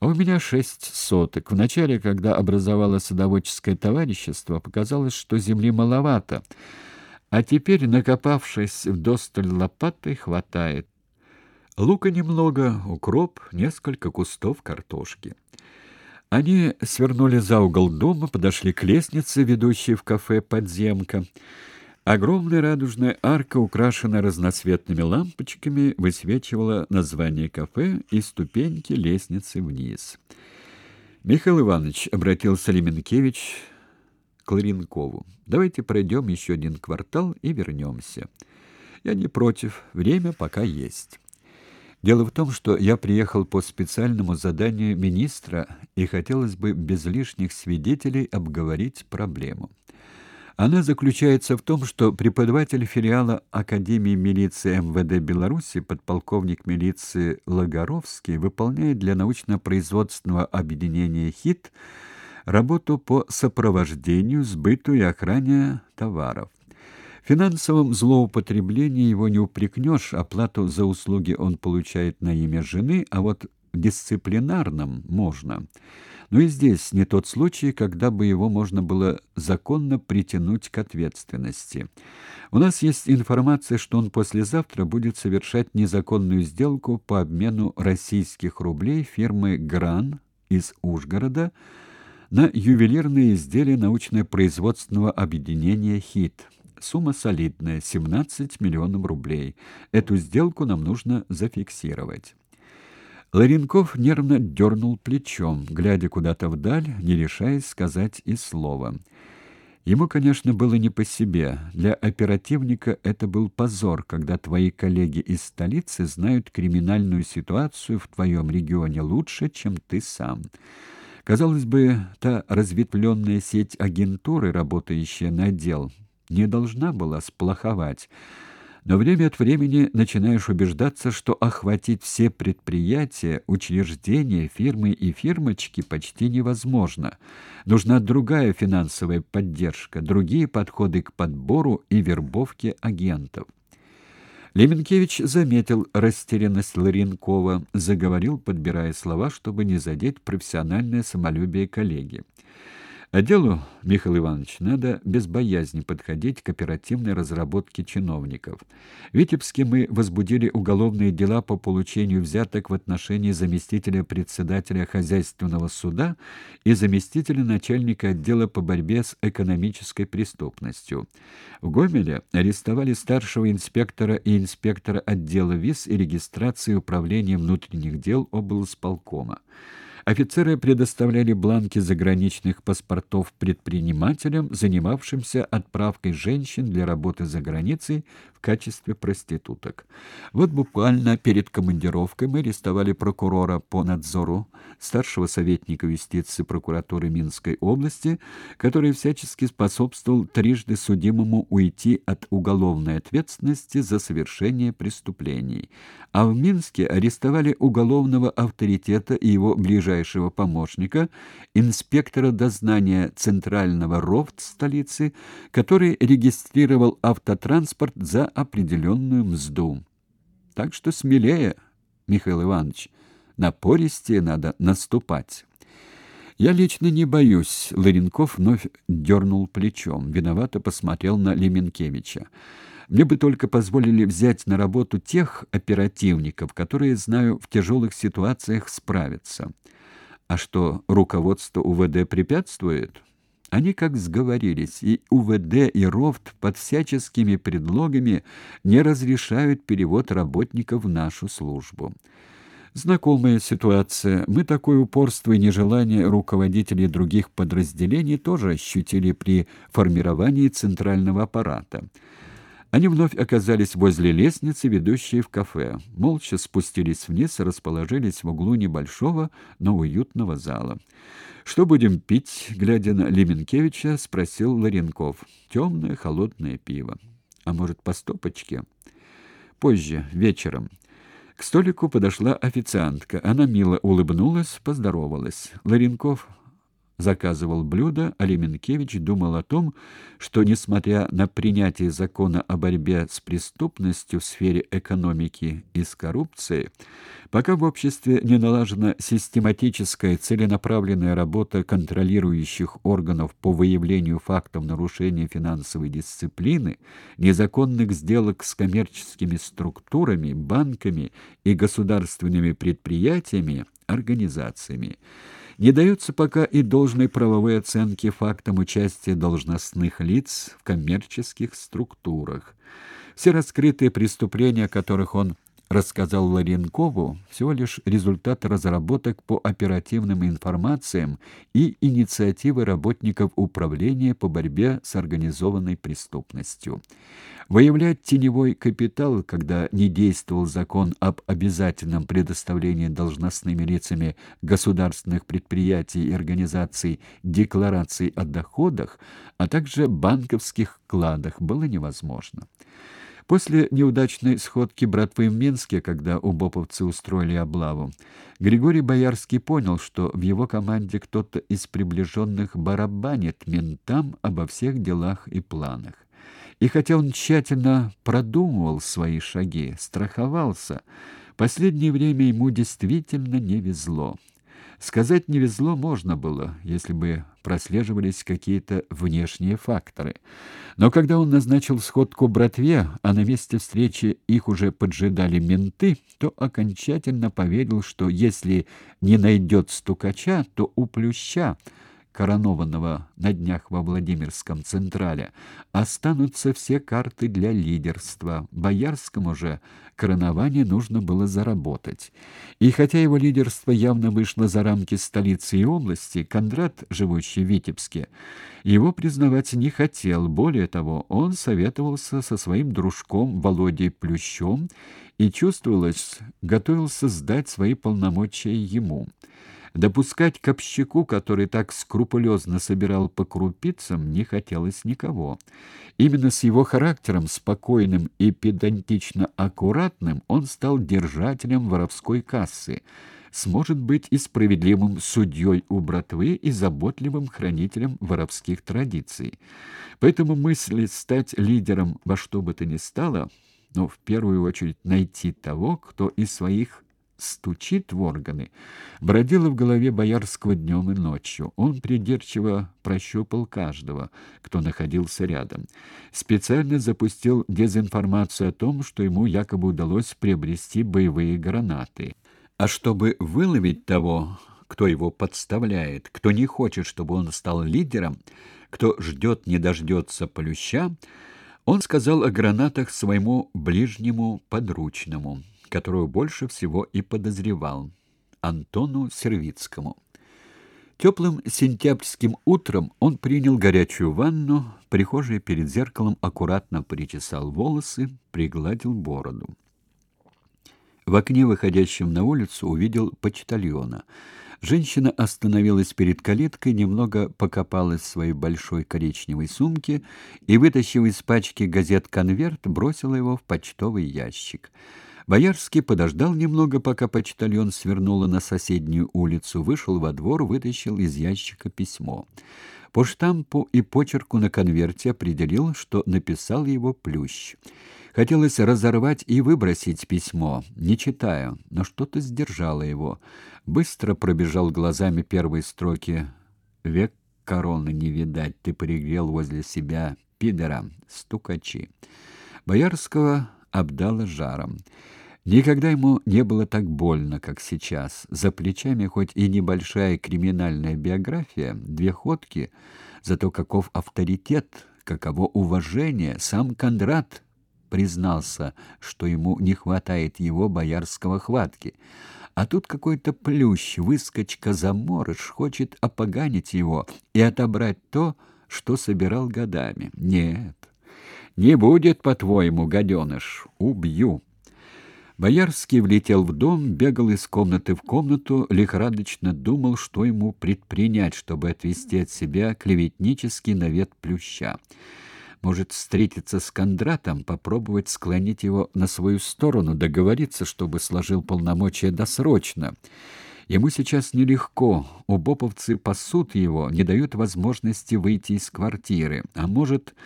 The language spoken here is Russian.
а у меня шесть соток. Вначале, когда образовалось садоводческое товарищество, показалось, что земли маловато, а теперь, накопавшись вдосталь лопатой, хватает. Лука немного, укроп, несколько кустов картошки. Они свернули за угол дома, подошли к лестнице, ведущей в кафе «Подземка». Огромная радужная арка, украшенная разноцветными лампочками, высвечивала название кафе и ступеньки лестницы вниз. «Михаил Иванович», — обратился Леменкевич к Ларенкову, — «давайте пройдем еще один квартал и вернемся. Я не против, время пока есть». Дело в том, что я приехал по специальному заданию министра, и хотелось бы без лишних свидетелей обговорить проблему. Она заключается в том, что преподаватель филиала Академии милиции МВД Беларуси, подполковник милиции Лагоровский, выполняет для научно-производственного объединения ХИТ работу по сопровождению, сбыту и охране товаров. В финансовом злоупотреблении его не упрекнешь, оплату за услуги он получает на имя жены, а вот в дисциплинарном можно – но и здесь не тот случай, когда бы его можно было законно притянуть к ответственности. У нас есть информация, что он послезавтра будет совершать незаконную сделку по обмену российских рублей фирмы «Гран» из Ужгорода на ювелирные изделия научно-производственного объединения «ХИТ». Сумма солидная – 17 миллионов рублей. Эту сделку нам нужно зафиксировать. Ларенков нервно дернул плечом, глядя куда-то вдаль, не решаясь сказать и слова. Ему, конечно, было не по себе. Для оперативника это был позор, когда твои коллеги из столицы знают криминальную ситуацию в твоем регионе лучше, чем ты сам. Казалось бы, та разветвленная сеть агентуры, работающая на отдел, не должна была сплоховать. Но время от времени начинаешь убеждаться, что охватить все предприятия, учреждения, фирмы и фирмочки почти невозможно. Нужна другая финансовая поддержка, другие подходы к подбору и вербовке агентов. Леменкевич заметил растерянность Ларенкова, заговорил, подбирая слова, чтобы не задеть профессиональное самолюбие коллеги. А делу, Михаил Иванович, надо без боязни подходить к оперативной разработке чиновников. В Витебске мы возбудили уголовные дела по получению взяток в отношении заместителя председателя хозяйственного суда и заместителя начальника отдела по борьбе с экономической преступностью. В Гомеле арестовали старшего инспектора и инспектора отдела ВИЗ и регистрации управления внутренних дел облсполкома. Офицеры предоставляли бланки заграничных паспортов предпринимателям, занимавшимся отправкой женщин для работы за границей в качестве проституток. Вот буквально перед командировкой мы арестовали прокурора по надзору, старшего советника юстиции прокуратуры Минской области, который всячески способствовал трижды судимому уйти от уголовной ответственности за совершение преступлений. А в Минске арестовали уголовного авторитета и его ближайшего ближайшего помощника, инспектора дознания Центрального РОВД столицы, который регистрировал автотранспорт за определенную мзду. Так что смелее, Михаил Иванович, напористее надо наступать. Я лично не боюсь, Ларенков вновь дернул плечом, виновато посмотрел на Леменкевича. Мне бы только позволили взять на работу тех оперативников, которые, знаю, в тяжелых ситуациях справятся. А что руководство УВД препятствует? Они как сговорились, и УВД и РОВД под всяческими предлогами не разрешают перевод работников в нашу службу. Знакомая ситуация. Мы такое упорство и нежелание руководителей других подразделений тоже ощутили при формировании центрального аппарата. Они вновь оказались возле лестницы, ведущей в кафе. Молча спустились вниз и расположились в углу небольшого, но уютного зала. «Что будем пить?» — глядя на Леменкевича, спросил Ларенков. «Темное, холодное пиво. А может, по стопочке?» «Позже, вечером». К столику подошла официантка. Она мило улыбнулась, поздоровалась. Ларенков заказывал блюда, Алименкевич думал о том, что, несмотря на принятие закона о борьбе с преступностью в сфере экономики и с коррупцией, пока в обществе не налажена систематическая целенаправленная работа контролирующих органов по выявлению фактов нарушения финансовой дисциплины, незаконных сделок с коммерческими структурами, банками и государственными предприятиями, организациями, не дается пока и должной правовой оценки фактам участия должностных лиц в коммерческих структурах. Все раскрытые преступления, о которых он рассказал Ларенкову, всего лишь результат разработок по оперативным информациям и инициативы работников управления по борьбе с организованной преступностью. Выявлять теневой капитал, когда не действовал закон об обязательном предоставлении должностными лицами государственных предприятий и организаций деклараций о доходах, а также банковских вкладах, было невозможно. После неудачной сходки братвы в Минске, когда убоповцы устроили облаву, Григорий Боярский понял, что в его команде кто-то из приближенных барабанит ментам обо всех делах и планах. И хотя он тщательно продумывал свои шаги, страховался, последнее время ему действительно не везло. Сказать не везло можно было, если бы прослеживались какие-то внешние факторы. Но когда он назначил сходку братве, а на месте встречи их уже поджидали менты, то окончательно поверил, что если не найдет стукача, то у плюща коронованного на днях во Владимирском Централе, останутся все карты для лидерства. Боярскому же коронование нужно было заработать. И хотя его лидерство явно вышло за рамки столицы и области, Кондрат, живущий в Витебске, его признавать не хотел. Более того, он советовался со своим дружком Володей Плющом и, чувствовалось, готовился сдать свои полномочия ему. Допускать к общаку, который так скрупулезно собирал по крупицам, не хотелось никого. Именно с его характером, спокойным и педантично аккуратным, он стал держателем воровской кассы, сможет быть и справедливым судьей у братвы и заботливым хранителем воровских традиций. Поэтому мысль стать лидером во что бы то ни стало, но в первую очередь найти того, кто из своих стучит в органы, бродило в голове Боярского днем и ночью. Он придирчиво прощупал каждого, кто находился рядом. Специально запустил дезинформацию о том, что ему якобы удалось приобрести боевые гранаты. А чтобы выловить того, кто его подставляет, кто не хочет, чтобы он стал лидером, кто ждет не дождется Полюща, он сказал о гранатах своему ближнему подручному — которую больше всего и подозревал, Антону Сервицкому. Теплым сентябрьским утром он принял горячую ванну, прихожей перед зеркалом аккуратно причесал волосы, пригладил бороду. В окне, выходящем на улицу, увидел почтальона. Женщина остановилась перед калиткой, немного покопалась в своей большой коричневой сумке и, вытащив из пачки газет конверт, бросила его в почтовый ящик. Боярский подождал немного, пока почтальон свернула на соседнюю улицу, вышел во двор, вытащил из ящика письмо. По штампу и почерку на конверте определил, что написал его Плющ. Хотелось разорвать и выбросить письмо, не читая, но что-то сдержало его. Быстро пробежал глазами первые строки. «Век короны не видать, ты пригрел возле себя пидора, стукачи». Боярского обдало жаром. Никогда ему не было так больно, как сейчас. За плечами хоть и небольшая криминальная биография, две ходки, зато каков авторитет, каково уважение. Сам Кондрат признался, что ему не хватает его боярского хватки. А тут какой-то плющ, выскочка-заморыш, хочет опоганить его и отобрать то, что собирал годами. Нет, не будет, по-твоему, гаденыш, убью. Боярский влетел в дом, бегал из комнаты в комнату, лихорадочно думал, что ему предпринять, чтобы отвести от себя клеветнический навет плюща. Может, встретиться с Кондратом, попробовать склонить его на свою сторону, договориться, чтобы сложил полномочия досрочно. Ему сейчас нелегко. Убоповцы пасут его, не дают возможности выйти из квартиры. А может,